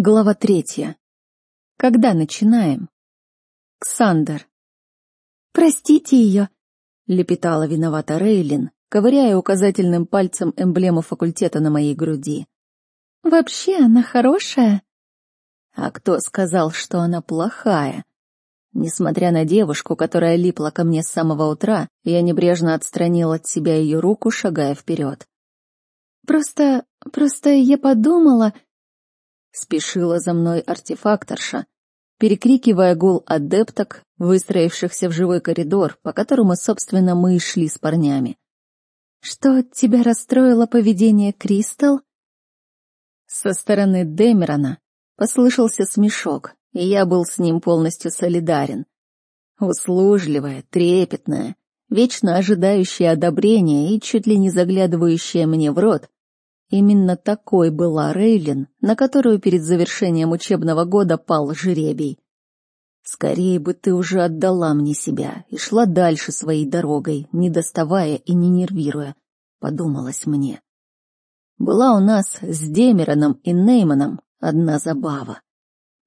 Глава третья. Когда начинаем? Ксандер. «Простите ее», — лепетала виновата Рейлин, ковыряя указательным пальцем эмблему факультета на моей груди. «Вообще она хорошая». А кто сказал, что она плохая? Несмотря на девушку, которая липла ко мне с самого утра, я небрежно отстранил от себя ее руку, шагая вперед. «Просто... просто я подумала...» Спешила за мной артефакторша, перекрикивая гул адепток, выстроившихся в живой коридор, по которому, собственно, мы и шли с парнями. «Что тебя расстроило поведение Кристал?» Со стороны Демерона послышался смешок, и я был с ним полностью солидарен. Услужливая, трепетная, вечно ожидающая одобрения и чуть ли не заглядывающая мне в рот, Именно такой была Рейлин, на которую перед завершением учебного года пал жребий. Скорее бы ты уже отдала мне себя и шла дальше своей дорогой, не доставая и не нервируя, подумалось мне. Была у нас с Демероном и Нейманом одна забава.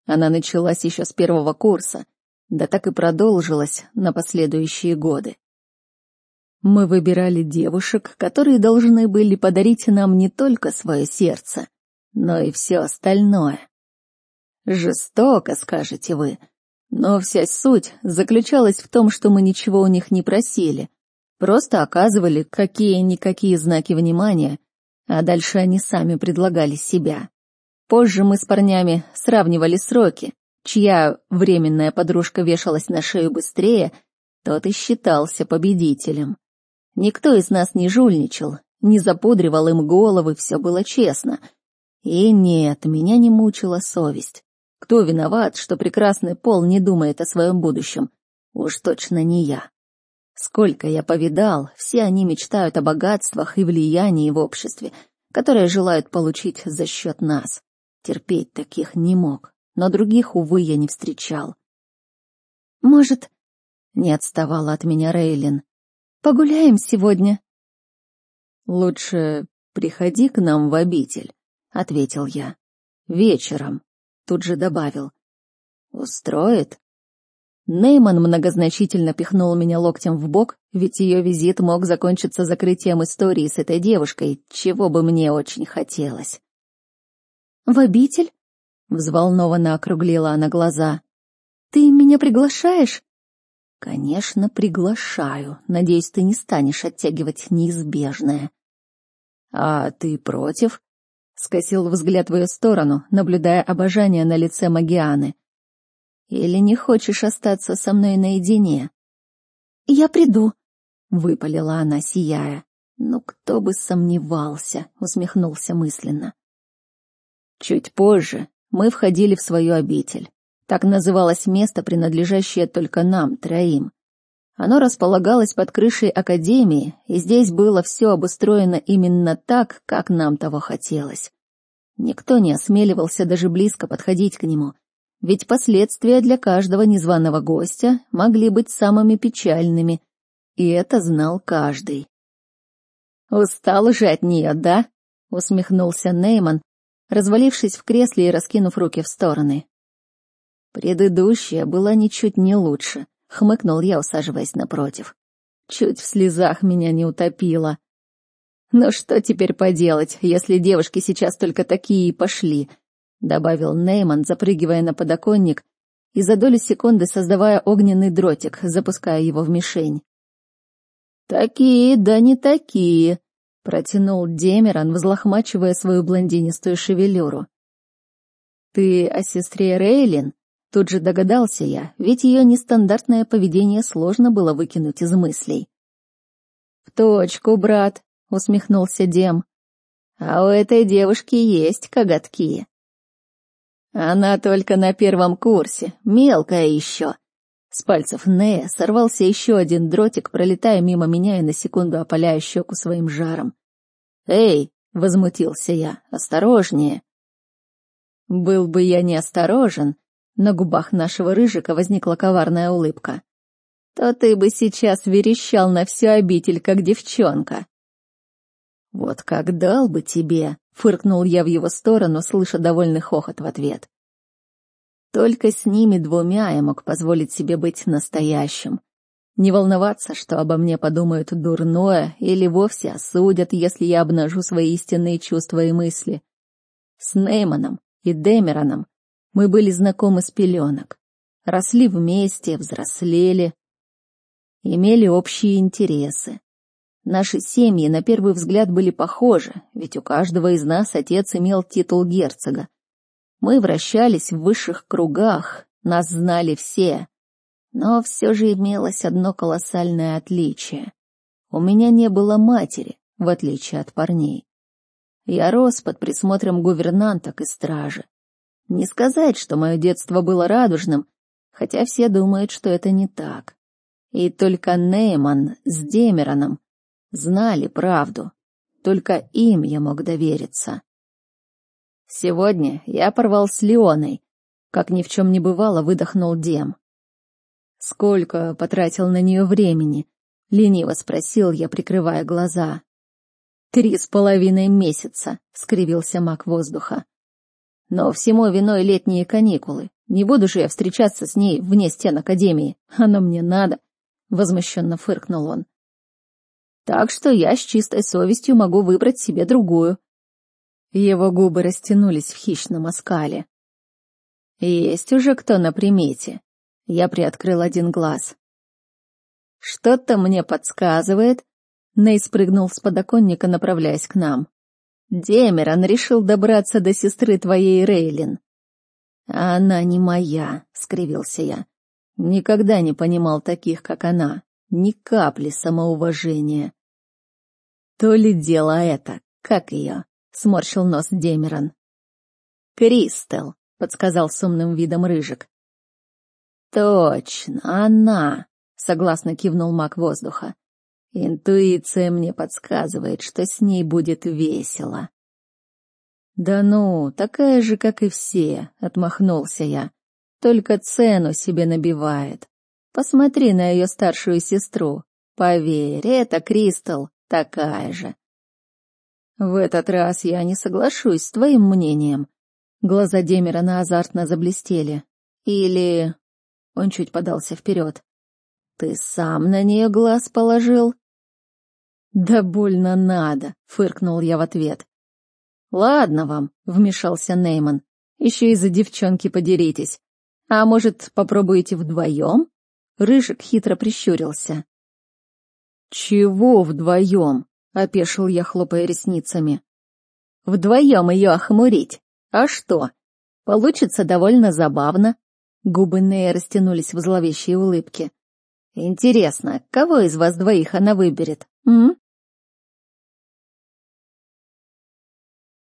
Она началась еще с первого курса, да так и продолжилась на последующие годы. Мы выбирали девушек, которые должны были подарить нам не только свое сердце, но и все остальное. Жестоко, скажете вы, но вся суть заключалась в том, что мы ничего у них не просили, просто оказывали какие-никакие знаки внимания, а дальше они сами предлагали себя. Позже мы с парнями сравнивали сроки, чья временная подружка вешалась на шею быстрее, тот и считался победителем. Никто из нас не жульничал, не запудривал им головы, все было честно. И нет, меня не мучила совесть. Кто виноват, что прекрасный пол не думает о своем будущем? Уж точно не я. Сколько я повидал, все они мечтают о богатствах и влиянии в обществе, которое желают получить за счет нас. Терпеть таких не мог, но других, увы, я не встречал. «Может...» — не отставала от меня Рейлин. Погуляем сегодня?» «Лучше приходи к нам в обитель», — ответил я. «Вечером», — тут же добавил. «Устроит?» Нейман многозначительно пихнул меня локтем в бок, ведь ее визит мог закончиться закрытием истории с этой девушкой, чего бы мне очень хотелось. «В обитель?» — взволнованно округлила она глаза. «Ты меня приглашаешь?» Конечно, приглашаю. Надеюсь, ты не станешь оттягивать неизбежное. А ты против? Скосил взгляд в ее сторону, наблюдая обожание на лице Магианы. Или не хочешь остаться со мной наедине? Я приду, выпалила она, сияя. Ну кто бы сомневался, усмехнулся мысленно. Чуть позже мы входили в свою обитель. Так называлось место, принадлежащее только нам, троим. Оно располагалось под крышей академии, и здесь было все обустроено именно так, как нам того хотелось. Никто не осмеливался даже близко подходить к нему, ведь последствия для каждого незваного гостя могли быть самыми печальными, и это знал каждый. «Устал же от нее, да?» — усмехнулся Нейман, развалившись в кресле и раскинув руки в стороны. Предыдущая была ничуть не лучше, хмыкнул я, усаживаясь напротив. Чуть в слезах меня не утопило. Но что теперь поделать, если девушки сейчас только такие и пошли, добавил Нейман, запрыгивая на подоконник и за долю секунды создавая огненный дротик, запуская его в мишень. Такие, да не такие, протянул Демеран, взлохмачивая свою блондинистую шевелюру. Ты о сестре Рейлин? Тут же догадался я, ведь ее нестандартное поведение сложно было выкинуть из мыслей. «В точку, брат», — усмехнулся Дем. «А у этой девушки есть коготки». «Она только на первом курсе, мелкая еще». С пальцев Нея сорвался еще один дротик, пролетая мимо меня и на секунду опаляя щеку своим жаром. «Эй!» — возмутился я. «Осторожнее!» Был бы я неосторожен, на губах нашего рыжика возникла коварная улыбка. То ты бы сейчас верещал на всю обитель, как девчонка. Вот как дал бы тебе, фыркнул я в его сторону, слыша довольный хохот в ответ. Только с ними двумя я мог позволить себе быть настоящим. Не волноваться, что обо мне подумают дурное или вовсе осудят, если я обнажу свои истинные чувства и мысли. С Нейманом и Демероном мы были знакомы с пеленок. Росли вместе, взрослели, имели общие интересы. Наши семьи на первый взгляд были похожи, ведь у каждого из нас отец имел титул герцога. Мы вращались в высших кругах, нас знали все. Но все же имелось одно колоссальное отличие. У меня не было матери, в отличие от парней. Я рос под присмотром гувернанток и стражи. Не сказать, что мое детство было радужным, хотя все думают, что это не так. И только Нейман с Демероном знали правду. Только им я мог довериться. Сегодня я порвал с Леоной. Как ни в чем не бывало, выдохнул Дем. Сколько потратил на нее времени? Лениво спросил я, прикрывая глаза. Три с половиной месяца, скривился маг воздуха. Но всему виной летние каникулы. Не буду же я встречаться с ней вне стен Академии. Оно мне надо. Возмущенно фыркнул он. Так что я с чистой совестью могу выбрать себе другую. Его губы растянулись в хищном оскале. Есть уже кто на примете. Я приоткрыл один глаз. Что-то мне подсказывает. Ней спрыгнул с подоконника, направляясь к нам. Демерон решил добраться до сестры твоей Рейлин. Она не моя, скривился я. Никогда не понимал таких, как она ни капли самоуважения. То ли дело это, как ее, сморщил нос Демерон. Кристел, подсказал с умным видом Рыжик. Точно, она, согласно кивнул маг воздуха. Интуиция мне подсказывает, что с ней будет весело. Да ну, такая же, как и все, отмахнулся я. Только цену себе набивает. Посмотри на ее старшую сестру. Поверь, это Кристал такая же. В этот раз я не соглашусь с твоим мнением. Глаза Демерона азартно заблестели. Или... Он чуть подался вперед. Ты сам на нее глаз положил? Да больно надо, фыркнул я в ответ. Ладно вам, вмешался Нейман. Еще из-за девчонки подеритесь. А может, попробуете вдвоем? Рыжик хитро прищурился. «Чего вдвоем?» — опешил я, хлопая ресницами. «Вдвоем ее охмурить. А что? Получится довольно забавно». Губы Нея растянулись в зловещей улыбке. «Интересно, кого из вас двоих она выберет, м?»